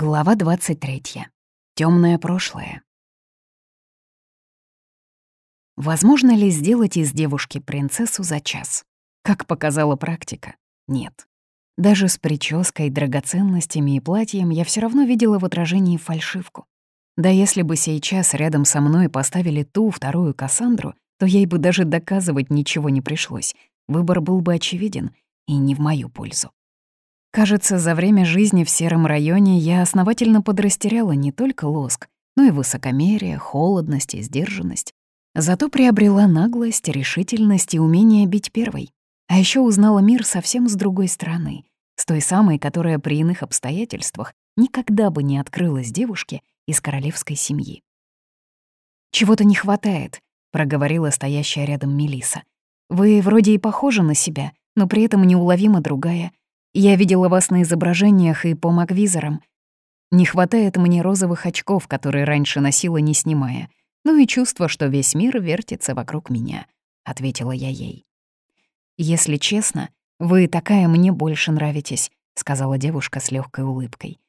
Глава 23. Темное прошлое. Возможно ли сделать из девушки принцессу за час? Как показала практика, нет. Даже с прической, драгоценностями и платьем я все равно видела в отражении фальшивку. Да если бы сейчас рядом со мной поставили ту вторую Кассандру, то ей бы даже доказывать ничего не пришлось. Выбор был бы очевиден и не в мою пользу. Кажется, за время жизни в сером районе я основательно подрастеряла не только лоск, но и высокомерие, холодность и сдержанность. Зато приобрела наглость, решительность и умение бить первой. А еще узнала мир совсем с другой стороны, с той самой, которая при иных обстоятельствах никогда бы не открылась девушке из королевской семьи. «Чего-то не хватает», — проговорила стоящая рядом Мелиса. «Вы вроде и похожи на себя, но при этом неуловимо другая. Я видела вас на изображениях и по магвизорам. Не хватает мне розовых очков, которые раньше носила, не снимая. Ну и чувство, что весь мир вертится вокруг меня», — ответила я ей. «Если честно, вы такая мне больше нравитесь», — сказала девушка с легкой улыбкой.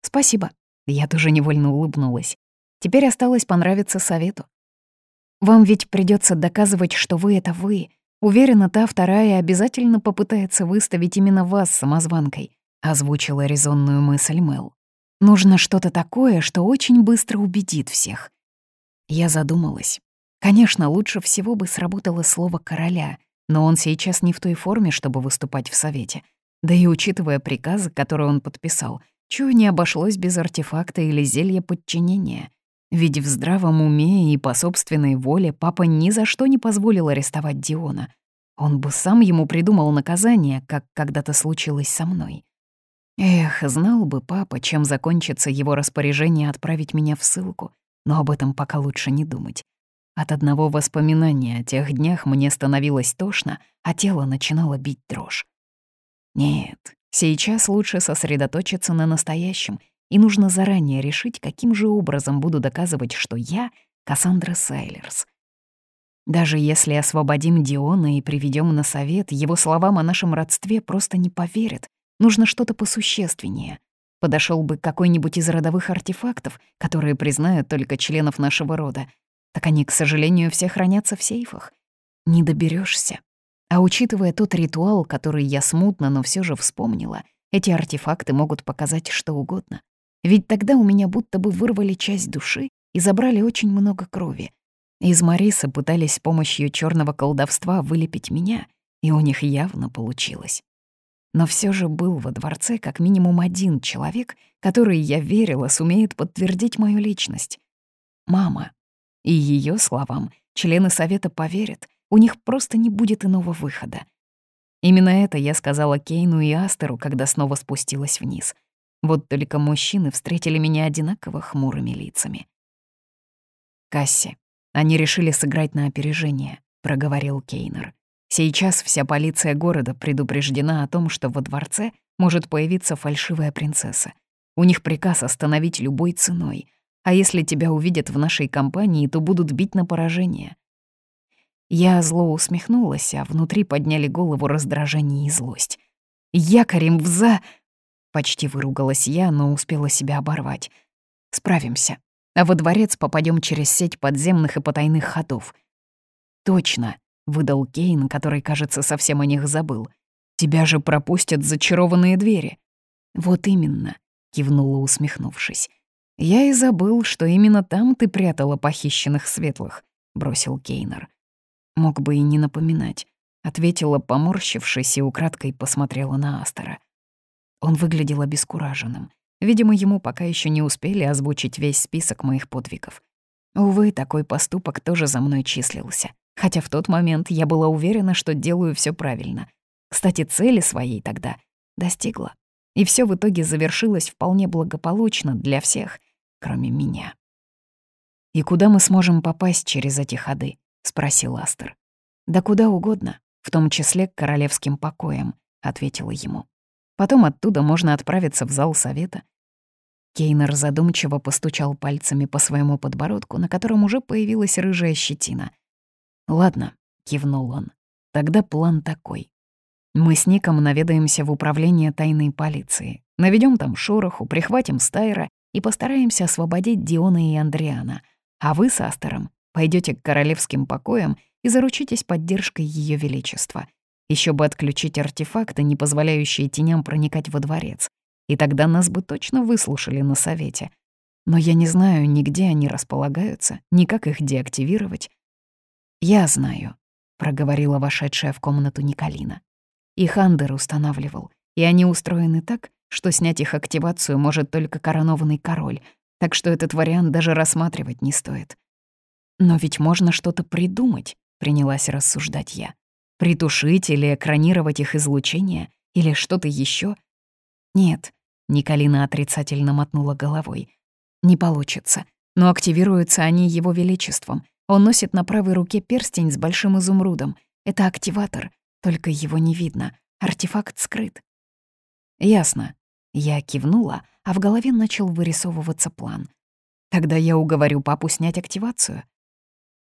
«Спасибо». Я тоже невольно улыбнулась. Теперь осталось понравиться совету. «Вам ведь придется доказывать, что вы — это вы, Уверена, та вторая обязательно попытается выставить именно вас самозванкой, озвучила резонную мысль Мэл. Нужно что-то такое, что очень быстро убедит всех. Я задумалась. Конечно, лучше всего бы сработало слово «короля», но он сейчас не в той форме, чтобы выступать в Совете. Да и учитывая приказы, которые он подписал, чую, не обошлось без артефакта или зелья подчинения. Ведь в здравом уме и по собственной воле папа ни за что не позволил арестовать Диона. Он бы сам ему придумал наказание, как когда-то случилось со мной. Эх, знал бы папа, чем закончится его распоряжение отправить меня в ссылку, но об этом пока лучше не думать. От одного воспоминания о тех днях мне становилось тошно, а тело начинало бить дрожь. Нет, сейчас лучше сосредоточиться на настоящем — и нужно заранее решить, каким же образом буду доказывать, что я — Кассандра Сайлерс. Даже если освободим Диона и приведем на совет, его словам о нашем родстве просто не поверят. Нужно что-то посущественнее. Подошел бы какой-нибудь из родовых артефактов, которые признают только членов нашего рода. Так они, к сожалению, все хранятся в сейфах. Не доберешься. А учитывая тот ритуал, который я смутно, но все же вспомнила, эти артефакты могут показать что угодно. Ведь тогда у меня будто бы вырвали часть души и забрали очень много крови. Из Мариса пытались с помощью черного колдовства вылепить меня, и у них явно получилось. Но все же был во дворце как минимум один человек, который, я верила, сумеет подтвердить мою личность. Мама. И ее словам члены совета поверят, у них просто не будет иного выхода. Именно это я сказала Кейну и Астеру, когда снова спустилась вниз. Вот только мужчины встретили меня одинаково хмурыми лицами. «Касси, они решили сыграть на опережение», — проговорил Кейнер. «Сейчас вся полиция города предупреждена о том, что во дворце может появиться фальшивая принцесса. У них приказ остановить любой ценой, а если тебя увидят в нашей компании, то будут бить на поражение». Я зло усмехнулась, а внутри подняли голову раздражение и злость. «Якорем в за...» Почти выругалась я, но успела себя оборвать. Справимся. А во дворец попадем через сеть подземных и потайных ходов. Точно, выдал Кейн, который, кажется, совсем о них забыл. Тебя же пропустят зачарованные двери. Вот именно, кивнула, усмехнувшись. Я и забыл, что именно там ты прятала похищенных светлых, бросил Кейнер. Мог бы и не напоминать, ответила, поморщившись и украдкой посмотрела на Астера. Он выглядел обескураженным. Видимо, ему пока еще не успели озвучить весь список моих подвигов. Увы, такой поступок тоже за мной числился. Хотя в тот момент я была уверена, что делаю все правильно. Кстати, цели своей тогда достигла. И все в итоге завершилось вполне благополучно для всех, кроме меня. «И куда мы сможем попасть через эти ходы?» — спросил Астер. «Да куда угодно, в том числе к королевским покоям», — ответила ему. Потом оттуда можно отправиться в зал совета. Кейнер задумчиво постучал пальцами по своему подбородку, на котором уже появилась рыжая щетина. «Ладно», — кивнул он, — «тогда план такой. Мы с Ником наведаемся в управление тайной полиции, наведем там шороху, прихватим Стайра и постараемся освободить Диона и Андриана. А вы с Астером пойдете к королевским покоям и заручитесь поддержкой Ее Величества. Еще бы отключить артефакты, не позволяющие теням проникать во дворец. И тогда нас бы точно выслушали на совете. Но я не знаю ни где они располагаются, ни как их деактивировать. «Я знаю», — проговорила вошедшая в комнату Николина. Их Андер устанавливал, и они устроены так, что снять их активацию может только коронованный король, так что этот вариант даже рассматривать не стоит. «Но ведь можно что-то придумать», — принялась рассуждать я. «Притушить или экранировать их излучение, или что-то еще. «Нет», — Николина отрицательно мотнула головой. «Не получится. Но активируются они его величеством, он носит на правой руке перстень с большим изумрудом. Это активатор, только его не видно. Артефакт скрыт. Ясно. Я кивнула, а в голове начал вырисовываться план. Тогда я уговорю папу снять активацию.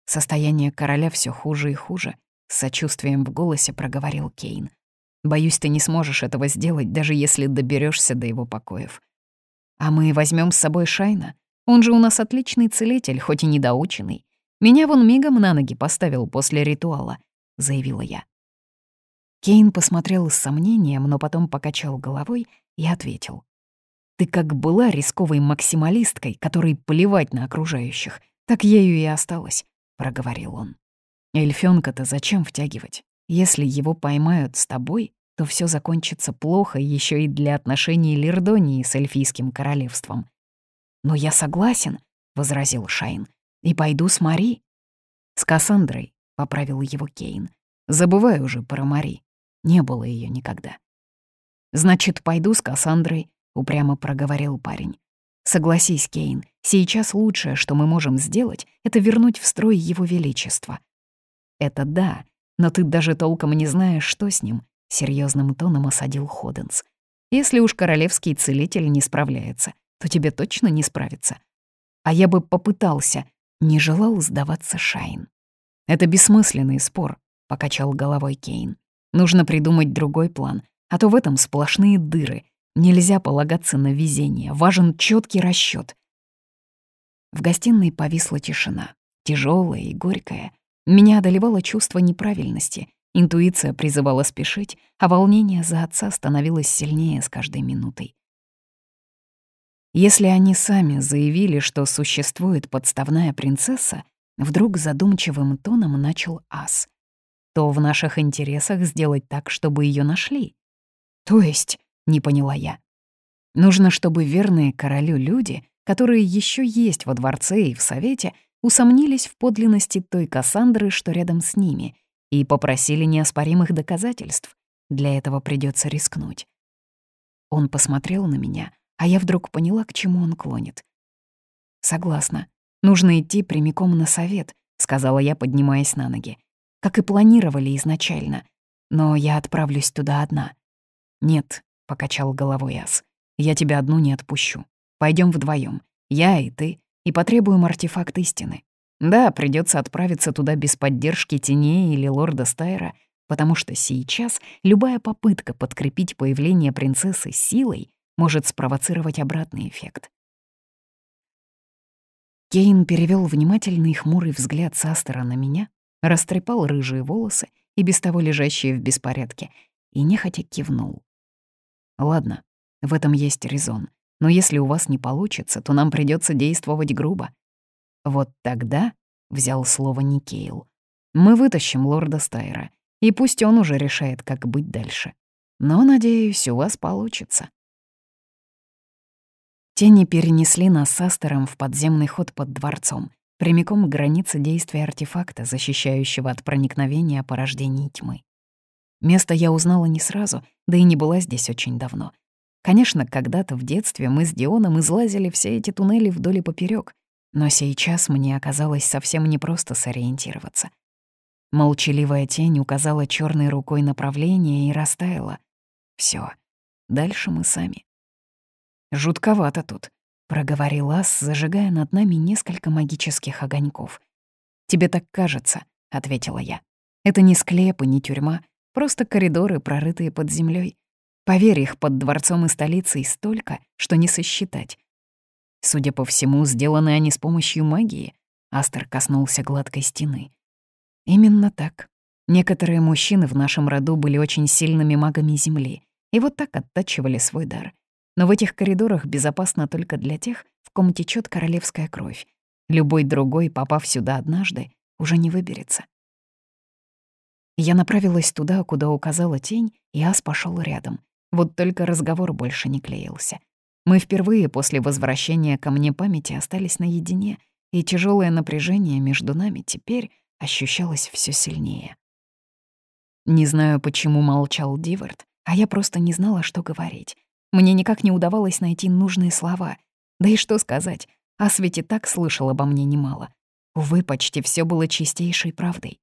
Состояние короля все хуже и хуже, с сочувствием в голосе проговорил Кейн. Боюсь, ты не сможешь этого сделать, даже если доберешься до его покоев. А мы возьмем с собой Шайна. Он же у нас отличный целитель, хоть и недоученный. Меня вон мигом на ноги поставил после ритуала», — заявила я. Кейн посмотрел с сомнением, но потом покачал головой и ответил. «Ты как была рисковой максималисткой, которой плевать на окружающих, так ею и осталась», — проговорил он. «Эльфёнка-то зачем втягивать? Если его поймают с тобой, то все закончится плохо еще и для отношений Лирдонии с эльфийским королевством». «Но я согласен», — возразил Шайн. И пойду с Мари. С Кассандрой, — поправил его Кейн. Забывай уже про Мари. Не было ее никогда. Значит, пойду с Кассандрой, — упрямо проговорил парень. Согласись, Кейн, сейчас лучшее, что мы можем сделать, это вернуть в строй его величество. Это да, но ты даже толком не знаешь, что с ним, — серьезным тоном осадил Ходенс. Если уж королевский целитель не справляется, то тебе точно не справится. А я бы попытался, не желал сдаваться Шайн. «Это бессмысленный спор», — покачал головой Кейн. «Нужно придумать другой план, а то в этом сплошные дыры. Нельзя полагаться на везение, важен четкий расчет. В гостиной повисла тишина, тяжелая и горькая. Меня одолевало чувство неправильности, интуиция призывала спешить, а волнение за отца становилось сильнее с каждой минутой. Если они сами заявили, что существует подставная принцесса, вдруг задумчивым тоном начал Ас, то в наших интересах сделать так, чтобы ее нашли. То есть, не поняла я. Нужно, чтобы верные королю люди, которые еще есть во дворце и в совете, усомнились в подлинности той Кассандры, что рядом с ними, и попросили неоспоримых доказательств. Для этого придется рискнуть. Он посмотрел на меня, а я вдруг поняла, к чему он клонит. «Согласна. Нужно идти прямиком на совет», — сказала я, поднимаясь на ноги. «Как и планировали изначально. Но я отправлюсь туда одна». «Нет», — покачал головой Ас. «Я тебя одну не отпущу. Пойдем вдвоем, я и ты, и потребуем артефакт истины. Да, придется отправиться туда без поддержки теней или лорда Стайра, потому что сейчас любая попытка подкрепить появление принцессы силой может спровоцировать обратный эффект. Кейн перевел внимательный хмурый взгляд с Астера на меня, растрепал рыжие волосы и без того лежащие в беспорядке, и нехотя кивнул. «Ладно, в этом есть резон, но если у вас не получится, то нам придется действовать грубо». «Вот тогда», — взял слово Никейл, — «мы вытащим лорда Стайра, и пусть он уже решает, как быть дальше. Но, надеюсь, у вас получится». Тени перенесли нас с Астером в подземный ход под дворцом, прямиком к границе действия артефакта, защищающего от проникновения порождений тьмы. Место я узнала не сразу, да и не была здесь очень давно. Конечно, когда-то в детстве мы с Дионом излазили все эти туннели вдоль и поперёк, но сейчас мне оказалось совсем непросто сориентироваться. Молчаливая тень указала черной рукой направление и растаяла. Все, дальше мы сами. «Жутковато тут», — проговорил Ас, зажигая над нами несколько магических огоньков. «Тебе так кажется», — ответила я. «Это не склеп и не тюрьма, Просто коридоры, прорытые под землей. Поверь, их под дворцом и столицей столько, что не сосчитать. Судя по всему, сделаны они с помощью магии. Астер коснулся гладкой стены. Именно так. Некоторые мужчины в нашем роду были очень сильными магами Земли и вот так оттачивали свой дар. Но в этих коридорах безопасно только для тех, в ком течет королевская кровь. Любой другой, попав сюда однажды, уже не выберется. Я направилась туда, куда указала тень, и Ас пошел рядом. Вот только разговор больше не клеился. Мы впервые после возвращения ко мне памяти остались наедине, и тяжелое напряжение между нами теперь ощущалось все сильнее. Не знаю, почему молчал Дивард, а я просто не знала, что говорить. Мне никак не удавалось найти нужные слова. Да и что сказать, Ас ведь и так слышал обо мне немало. Увы, почти все было чистейшей правдой.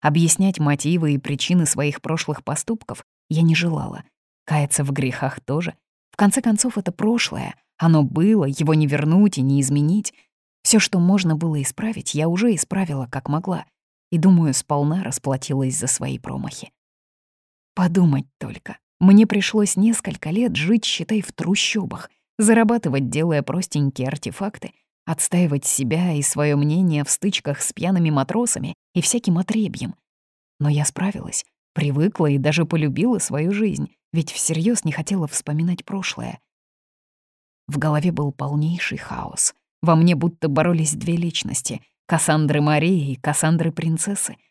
Объяснять мотивы и причины своих прошлых поступков я не желала. Каяться в грехах тоже. В конце концов, это прошлое. Оно было, его не вернуть и не изменить. Все, что можно было исправить, я уже исправила как могла. И, думаю, сполна расплатилась за свои промахи. Подумать только. Мне пришлось несколько лет жить, считай, в трущобах, зарабатывать, делая простенькие артефакты, отстаивать себя и свое мнение в стычках с пьяными матросами и всяким отребьем. Но я справилась, привыкла и даже полюбила свою жизнь, ведь всерьез не хотела вспоминать прошлое. В голове был полнейший хаос. Во мне будто боролись две личности — Кассандры Марии и Кассандры Принцессы —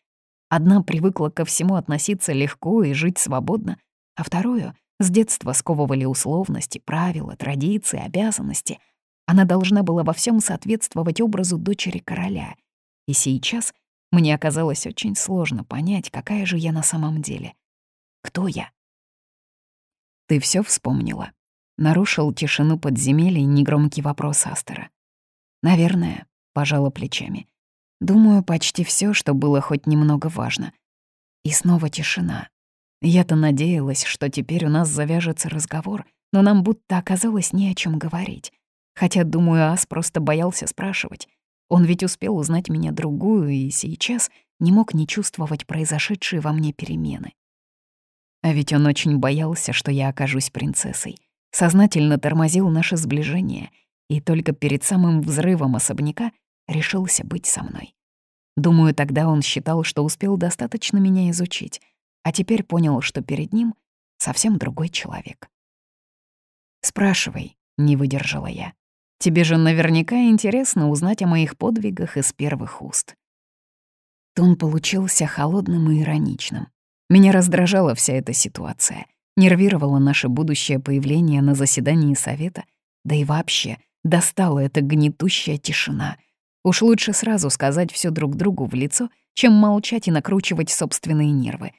Одна привыкла ко всему относиться легко и жить свободно, а вторую с детства сковывали условности, правила, традиции, обязанности. Она должна была во всем соответствовать образу дочери короля. И сейчас мне оказалось очень сложно понять, какая же я на самом деле. Кто я? «Ты все вспомнила?» — нарушил тишину подземелья негромкий вопрос Астера. «Наверное», — пожала плечами. Думаю, почти все, что было хоть немного важно. И снова тишина. Я-то надеялась, что теперь у нас завяжется разговор, но нам будто оказалось не о чем говорить. Хотя, думаю, Ас просто боялся спрашивать. Он ведь успел узнать меня другую и сейчас не мог не чувствовать произошедшие во мне перемены. А ведь он очень боялся, что я окажусь принцессой. Сознательно тормозил наше сближение, и только перед самым взрывом особняка решился быть со мной. Думаю, тогда он считал, что успел достаточно меня изучить, а теперь понял, что перед ним совсем другой человек. «Спрашивай», — не выдержала я. «Тебе же наверняка интересно узнать о моих подвигах из первых уст». Тон получился холодным и ироничным. Меня раздражала вся эта ситуация, нервировало наше будущее появление на заседании совета, да и вообще достала эта гнетущая тишина — Уж лучше сразу сказать все друг другу в лицо, чем молчать и накручивать собственные нервы.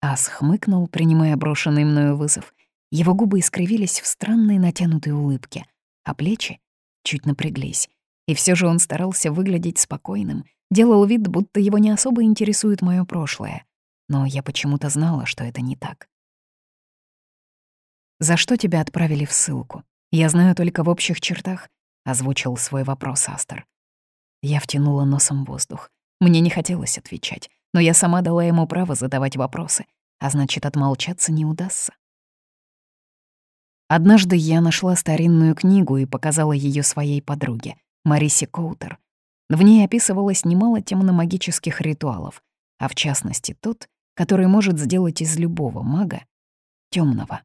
Ас хмыкнул, принимая брошенный мною вызов. Его губы искривились в странной натянутой улыбке, а плечи чуть напряглись. И все же он старался выглядеть спокойным, делал вид, будто его не особо интересует мое прошлое. Но я почему-то знала, что это не так. «За что тебя отправили в ссылку? Я знаю только в общих чертах. — озвучил свой вопрос Астер. Я втянула носом воздух. Мне не хотелось отвечать, но я сама дала ему право задавать вопросы, а значит, отмолчаться не удастся. Однажды я нашла старинную книгу и показала ее своей подруге, Марисе Коутер. В ней описывалось немало темно-магических ритуалов, а в частности тот, который может сделать из любого мага темного.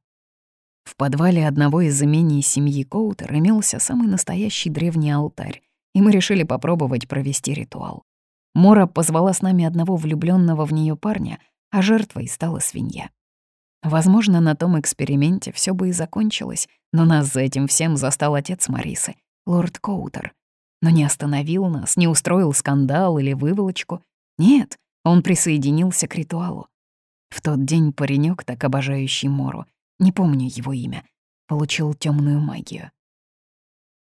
В подвале одного из имений семьи Коутер имелся самый настоящий древний алтарь, и мы решили попробовать провести ритуал. Мора позвала с нами одного влюбленного в нее парня, а жертвой стала свинья. Возможно, на том эксперименте все бы и закончилось, но нас за этим всем застал отец Марисы, лорд Коутер. Но не остановил нас, не устроил скандал или выволочку. Нет, он присоединился к ритуалу. В тот день паренек, так обожающий Мору, не помню его имя, получил темную магию.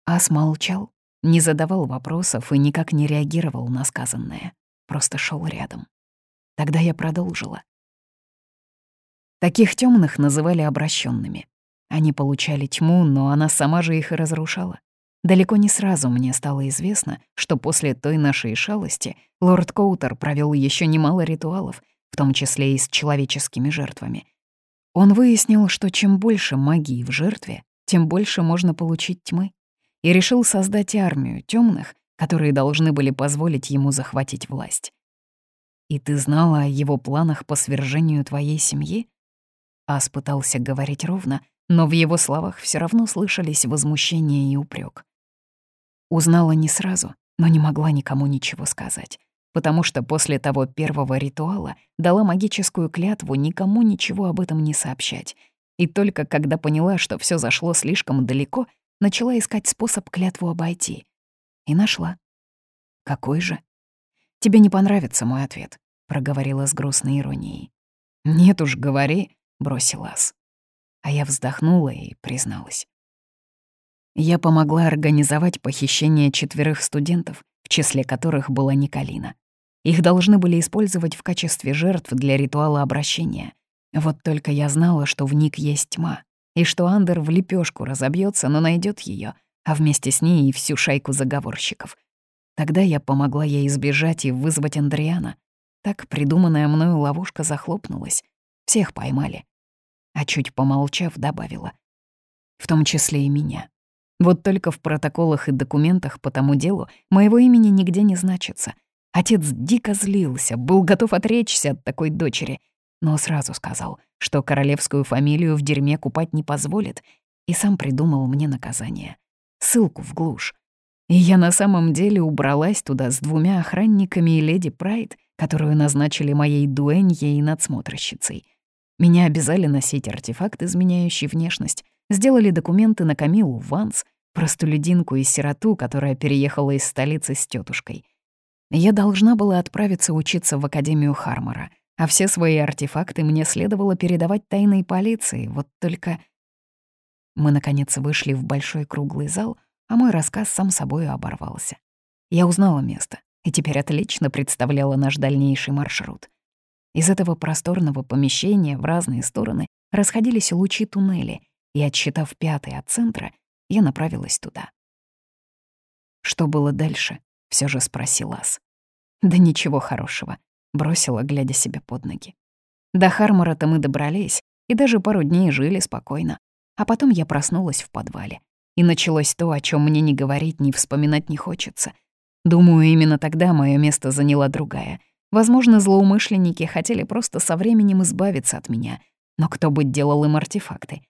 Ас молчал, не задавал вопросов и никак не реагировал на сказанное, просто шел рядом. Тогда я продолжила. Таких темных называли обращенными. Они получали тьму, но она сама же их и разрушала. Далеко не сразу мне стало известно, что после той нашей шалости лорд Коутер провел еще немало ритуалов, в том числе и с человеческими жертвами. Он выяснил, что чем больше магии в жертве, тем больше можно получить тьмы, и решил создать армию темных, которые должны были позволить ему захватить власть. «И ты знала о его планах по свержению твоей семьи?» Ас пытался говорить ровно, но в его словах все равно слышались возмущение и упрек. Узнала не сразу, но не могла никому ничего сказать, потому что после того первого ритуала дала магическую клятву никому ничего об этом не сообщать. И только когда поняла, что все зашло слишком далеко, начала искать способ клятву обойти. И нашла. Какой же? Тебе не понравится мой ответ, проговорила с грустной иронией. Нет уж, говори, бросил Ас. А я вздохнула и призналась. Я помогла организовать похищение четверых студентов, в числе которых была Николина. Их должны были использовать в качестве жертв для ритуала обращения. Вот только я знала, что в Ник есть тьма, и что Андер в лепешку разобьется, но найдет ее, а вместе с ней и всю шайку заговорщиков. Тогда я помогла ей избежать и вызвать Андриана. Так придуманная мною ловушка захлопнулась. Всех поймали. А чуть помолчав, добавила. В том числе и меня. Вот только в протоколах и документах по тому делу моего имени нигде не значится. Отец дико злился, был готов отречься от такой дочери, но сразу сказал, что королевскую фамилию в дерьме купать не позволит, и сам придумал мне наказание. Ссылку в глушь. И я на самом деле убралась туда с двумя охранниками и леди Прайд, которую назначили моей дуэньей и надсмотрщицей. Меня обязали носить артефакт, изменяющий внешность, сделали документы на Камилу Ванс, простолюдинку и сироту, которая переехала из столицы с тетушкой. Я должна была отправиться учиться в Академию Хармора — а все свои артефакты мне следовало передавать тайной полиции, вот только... Мы, наконец, вышли в большой круглый зал, а мой рассказ сам собой оборвался. Я узнала место и теперь отлично представляла наш дальнейший маршрут. Из этого просторного помещения в разные стороны расходились лучи туннели, и, отсчитав пятый от центра, я направилась туда. «Что было дальше?» — все же спросил Ас. «Да ничего хорошего бросила, глядя себе под ноги. До Хармора-то мы добрались и даже пару дней жили спокойно. А потом я проснулась в подвале. И началось то, о чем мне не говорить, ни вспоминать не хочется. Думаю, именно тогда мое место заняла другая. Возможно, злоумышленники хотели просто со временем избавиться от меня. Но кто бы делал им артефакты?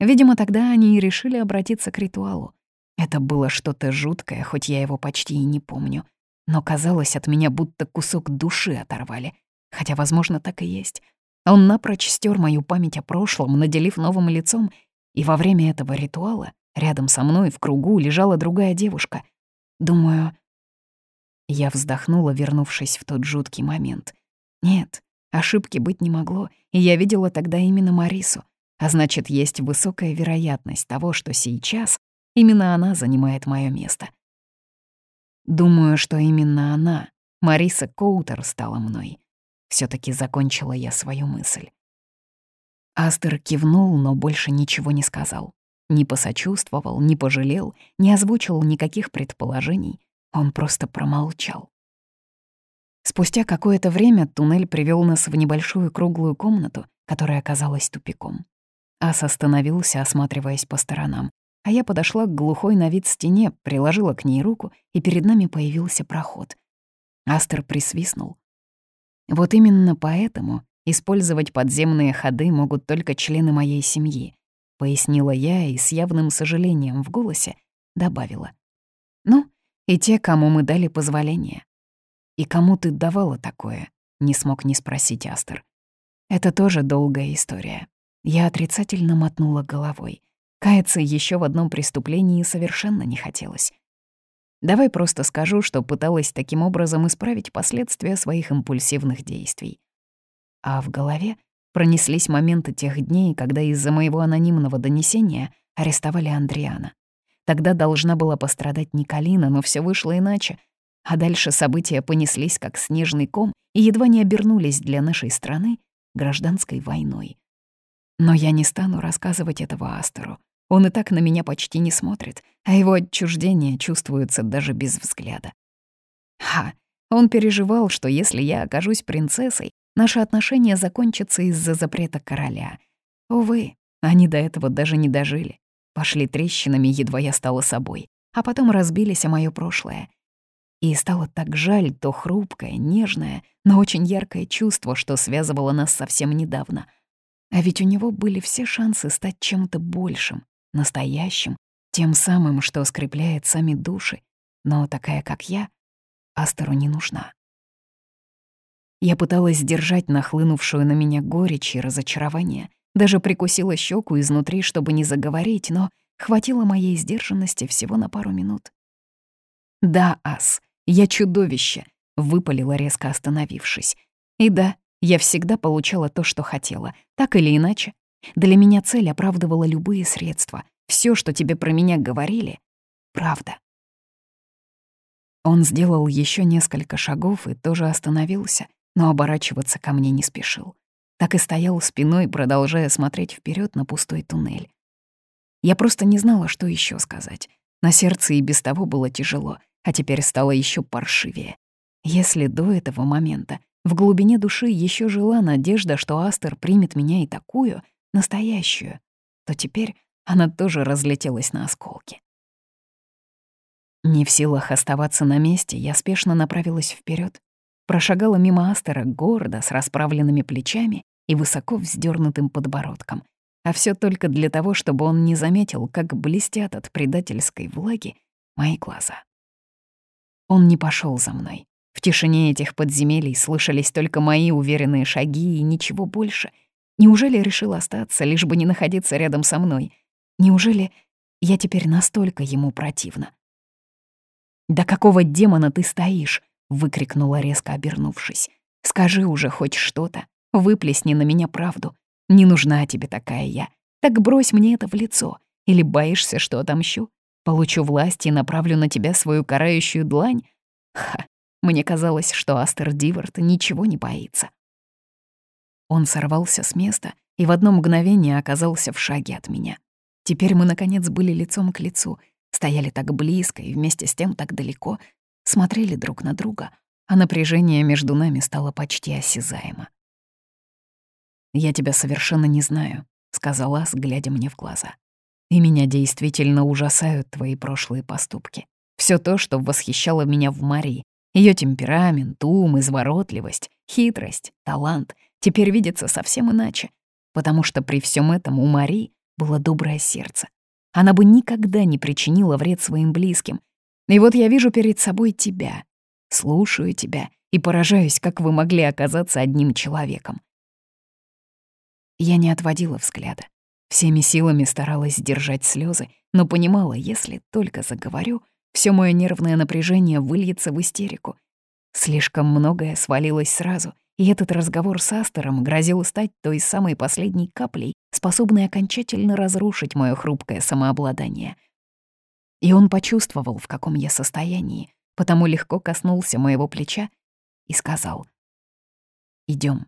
Видимо, тогда они и решили обратиться к ритуалу. Это было что-то жуткое, хоть я его почти и не помню но казалось, от меня будто кусок души оторвали. Хотя, возможно, так и есть. Он напрочь стер мою память о прошлом, наделив новым лицом, и во время этого ритуала рядом со мной в кругу лежала другая девушка. Думаю... Я вздохнула, вернувшись в тот жуткий момент. Нет, ошибки быть не могло, и я видела тогда именно Марису, а значит, есть высокая вероятность того, что сейчас именно она занимает мое место — Думаю, что именно она, Мариса Коутер, стала мной. все таки закончила я свою мысль. Астер кивнул, но больше ничего не сказал. Не посочувствовал, не пожалел, не озвучил никаких предположений. Он просто промолчал. Спустя какое-то время туннель привел нас в небольшую круглую комнату, которая оказалась тупиком. Ас остановился, осматриваясь по сторонам, а я подошла к глухой на вид стене, приложила к ней руку, и перед нами появился проход. Астер присвистнул. Вот именно поэтому использовать подземные ходы могут только члены моей семьи, пояснила я и с явным сожалением в голосе добавила. Ну, и те, кому мы дали позволение. И кому ты давала такое? Не смог не спросить Астер. Это тоже долгая история. Я отрицательно мотнула головой. Каяться еще в одном преступлении совершенно не хотелось. Давай просто скажу, что пыталась таким образом исправить последствия своих импульсивных действий. А в голове пронеслись моменты тех дней, когда из-за моего анонимного донесения арестовали Андриана. Тогда должна была пострадать Николина, но все вышло иначе, а дальше события понеслись как снежный ком и едва не обернулись для нашей страны гражданской войной. Но я не стану рассказывать этого Астеру. Он и так на меня почти не смотрит, а его отчуждение чувствуется даже без взгляда. Ха, он переживал, что если я окажусь принцессой, Наши отношения закончатся из-за запрета короля. Увы, они до этого даже не дожили. Пошли трещинами, едва я стала собой, а потом разбились о моё прошлое. И стало так жаль то хрупкое, нежное, но очень яркое чувство, что связывало нас совсем недавно. А ведь у него были все шансы стать чем-то большим, настоящим, тем самым, что скрепляет сами души. Но такая, как я, Астеру не нужна. Я пыталась сдержать нахлынувшую на меня горечь и разочарование, даже прикусила щеку изнутри, чтобы не заговорить, но хватило моей сдержанности всего на пару минут. «Да, Ас, я чудовище», — выпалила, резко остановившись. «И да, я всегда получала то, что хотела, так или иначе. Для меня цель оправдывала любые средства. Все, что тебе про меня говорили, — правда». Он сделал еще несколько шагов и тоже остановился, но оборачиваться ко мне не спешил. Так и стоял спиной, продолжая смотреть вперед на пустой туннель. Я просто не знала, что еще сказать. На сердце и без того было тяжело, а теперь стало еще паршивее. Если до этого момента в глубине души еще жила надежда, что Астер примет меня и такую, настоящую, то теперь она тоже разлетелась на осколки. Не в силах оставаться на месте, я спешно направилась вперед, прошагала мимо Астера гордо, с расправленными плечами и высоко вздернутым подбородком. А все только для того, чтобы он не заметил, как блестят от предательской влаги мои глаза. Он не пошел за мной. В тишине этих подземелий слышались только мои уверенные шаги и ничего больше. Неужели решил остаться, лишь бы не находиться рядом со мной? Неужели я теперь настолько ему противна? «Да какого демона ты стоишь?» Выкрикнула резко обернувшись. «Скажи уже хоть что-то, выплесни на меня правду. Не нужна тебе такая я. Так брось мне это в лицо. Или боишься, что отомщу? Получу власть и направлю на тебя свою карающую длань? Ха, мне казалось, что Астер Дивард ничего не боится». Он сорвался с места и в одно мгновение оказался в шаге от меня. Теперь мы, наконец, были лицом к лицу, стояли так близко и вместе с тем так далеко, смотрели друг на друга, а напряжение между нами стало почти осязаемо. «Я тебя совершенно не знаю», — сказал Ас, глядя мне в глаза. «И меня действительно ужасают твои прошлые поступки. Все то, что восхищало меня в Марии, ее темперамент, ум, изворотливость, хитрость, талант, теперь видится совсем иначе, потому что при всем этом у Марии было доброе сердце. Она бы никогда не причинила вред своим близким, и вот я вижу перед собой тебя, слушаю тебя и поражаюсь, как вы могли оказаться одним человеком. Я не отводила взгляда. Всеми силами старалась сдержать слезы, но понимала, если только заговорю, все мое нервное напряжение выльется в истерику. Слишком многое свалилось сразу, и этот разговор с Астером грозил стать той самой последней каплей, способной окончательно разрушить мое хрупкое самообладание — и он почувствовал, в каком я состоянии, потому легко коснулся моего плеча и сказал. Идем.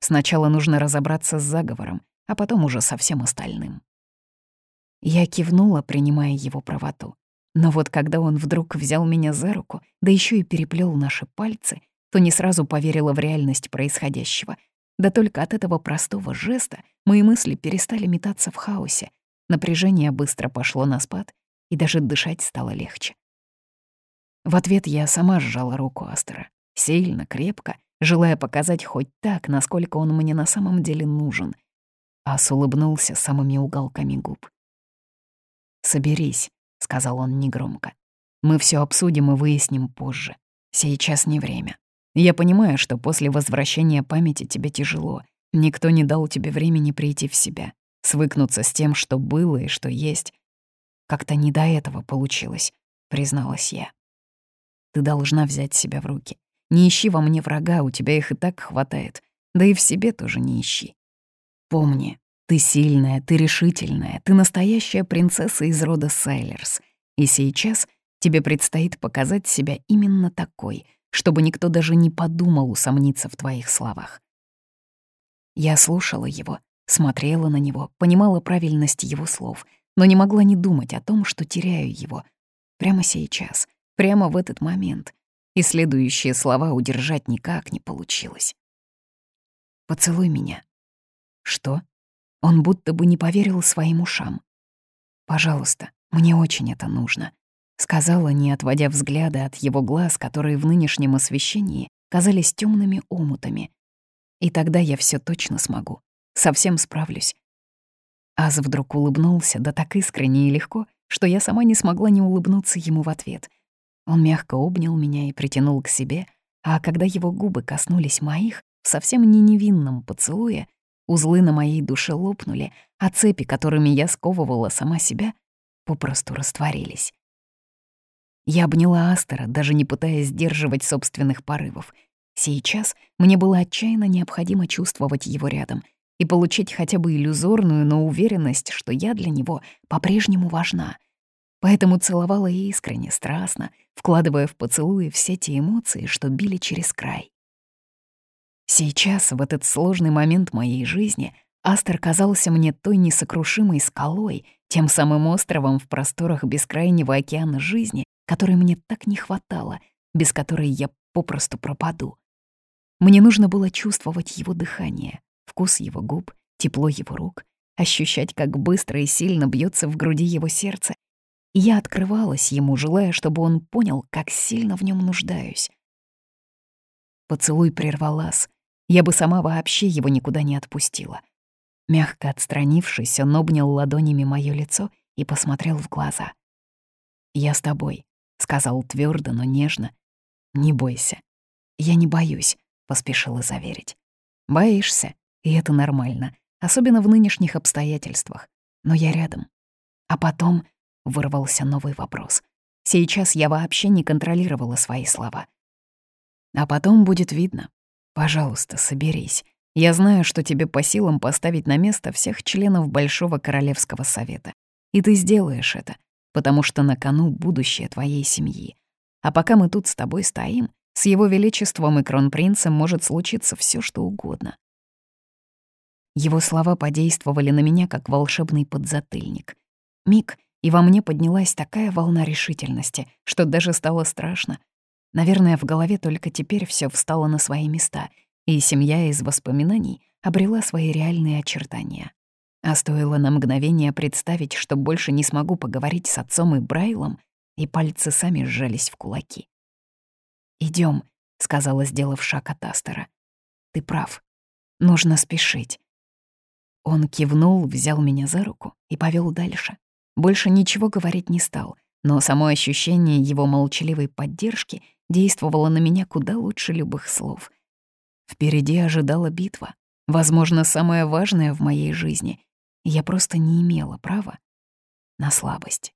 Сначала нужно разобраться с заговором, а потом уже со всем остальным». Я кивнула, принимая его правоту. Но вот когда он вдруг взял меня за руку, да еще и переплел наши пальцы, то не сразу поверила в реальность происходящего. Да только от этого простого жеста мои мысли перестали метаться в хаосе. Напряжение быстро пошло на спад, и даже дышать стало легче. В ответ я сама сжала руку Астера, сильно, крепко, желая показать хоть так, насколько он мне на самом деле нужен. Ас улыбнулся самыми уголками губ. «Соберись», — сказал он негромко. «Мы все обсудим и выясним позже. Сейчас не время. Я понимаю, что после возвращения памяти тебе тяжело. Никто не дал тебе времени прийти в себя, свыкнуться с тем, что было и что есть, как-то не до этого получилось, призналась я. Ты должна взять себя в руки. Не ищи во мне врага, у тебя их и так хватает. Да и в себе тоже не ищи. Помни, ты сильная, ты решительная, ты настоящая принцесса из рода Сайлерс. И сейчас тебе предстоит показать себя именно такой, чтобы никто даже не подумал усомниться в твоих словах. Я слушала его, смотрела на него, понимала правильность его слов, но не могла не думать о том, что теряю его. Прямо сейчас, прямо в этот момент. И следующие слова удержать никак не получилось. Поцелуй меня». «Что?» Он будто бы не поверил своим ушам. «Пожалуйста, мне очень это нужно», — сказала, не отводя взгляда от его глаз, которые в нынешнем освещении казались темными омутами. «И тогда я все точно смогу, совсем справлюсь». Аз вдруг улыбнулся, да так искренне и легко, что я сама не смогла не улыбнуться ему в ответ. Он мягко обнял меня и притянул к себе, а когда его губы коснулись моих, в совсем не невинном поцелуе, узлы на моей душе лопнули, а цепи, которыми я сковывала сама себя, попросту растворились. Я обняла Астера, даже не пытаясь сдерживать собственных порывов. Сейчас мне было отчаянно необходимо чувствовать его рядом и получить хотя бы иллюзорную, но уверенность, что я для него по-прежнему важна. Поэтому целовала искренне, страстно, вкладывая в поцелуи все те эмоции, что били через край. Сейчас, в этот сложный момент моей жизни, Астер казался мне той несокрушимой скалой, тем самым островом в просторах бескрайнего океана жизни, которой мне так не хватало, без которой я попросту пропаду. Мне нужно было чувствовать его дыхание, вкус его губ, тепло его рук, ощущать, как быстро и сильно бьется в груди его сердце. Я открывалась ему, желая, чтобы он понял, как сильно в нем нуждаюсь. Поцелуй прервалась. Я бы сама вообще его никуда не отпустила. Мягко отстранившись, он обнял ладонями моё лицо и посмотрел в глаза. «Я с тобой», — сказал твердо, но нежно. «Не бойся». «Я не боюсь», — поспешила заверить. «Боишься, и это нормально, особенно в нынешних обстоятельствах. Но я рядом». А потом вырвался новый вопрос. Сейчас я вообще не контролировала свои слова. А потом будет видно. Пожалуйста, соберись. Я знаю, что тебе по силам поставить на место всех членов Большого Королевского Совета. И ты сделаешь это, потому что на кону будущее твоей семьи. А пока мы тут с тобой стоим, с его величеством и кронпринцем может случиться все, что угодно. Его слова подействовали на меня, как волшебный подзатыльник. Миг, и во мне поднялась такая волна решительности, что даже стало страшно. Наверное, в голове только теперь все встало на свои места, и семья из воспоминаний обрела свои реальные очертания. А стоило на мгновение представить, что больше не смогу поговорить с отцом и Брайлом, и пальцы сами сжались в кулаки. Идем, сказала, сделав шаг от Астера. «Ты прав. Нужно спешить». Он кивнул, взял меня за руку и повел дальше. Больше ничего говорить не стал, но само ощущение его молчаливой поддержки действовало на меня куда лучше любых слов. Впереди ожидала битва, возможно, самая важная в моей жизни, я просто не имела права на слабость.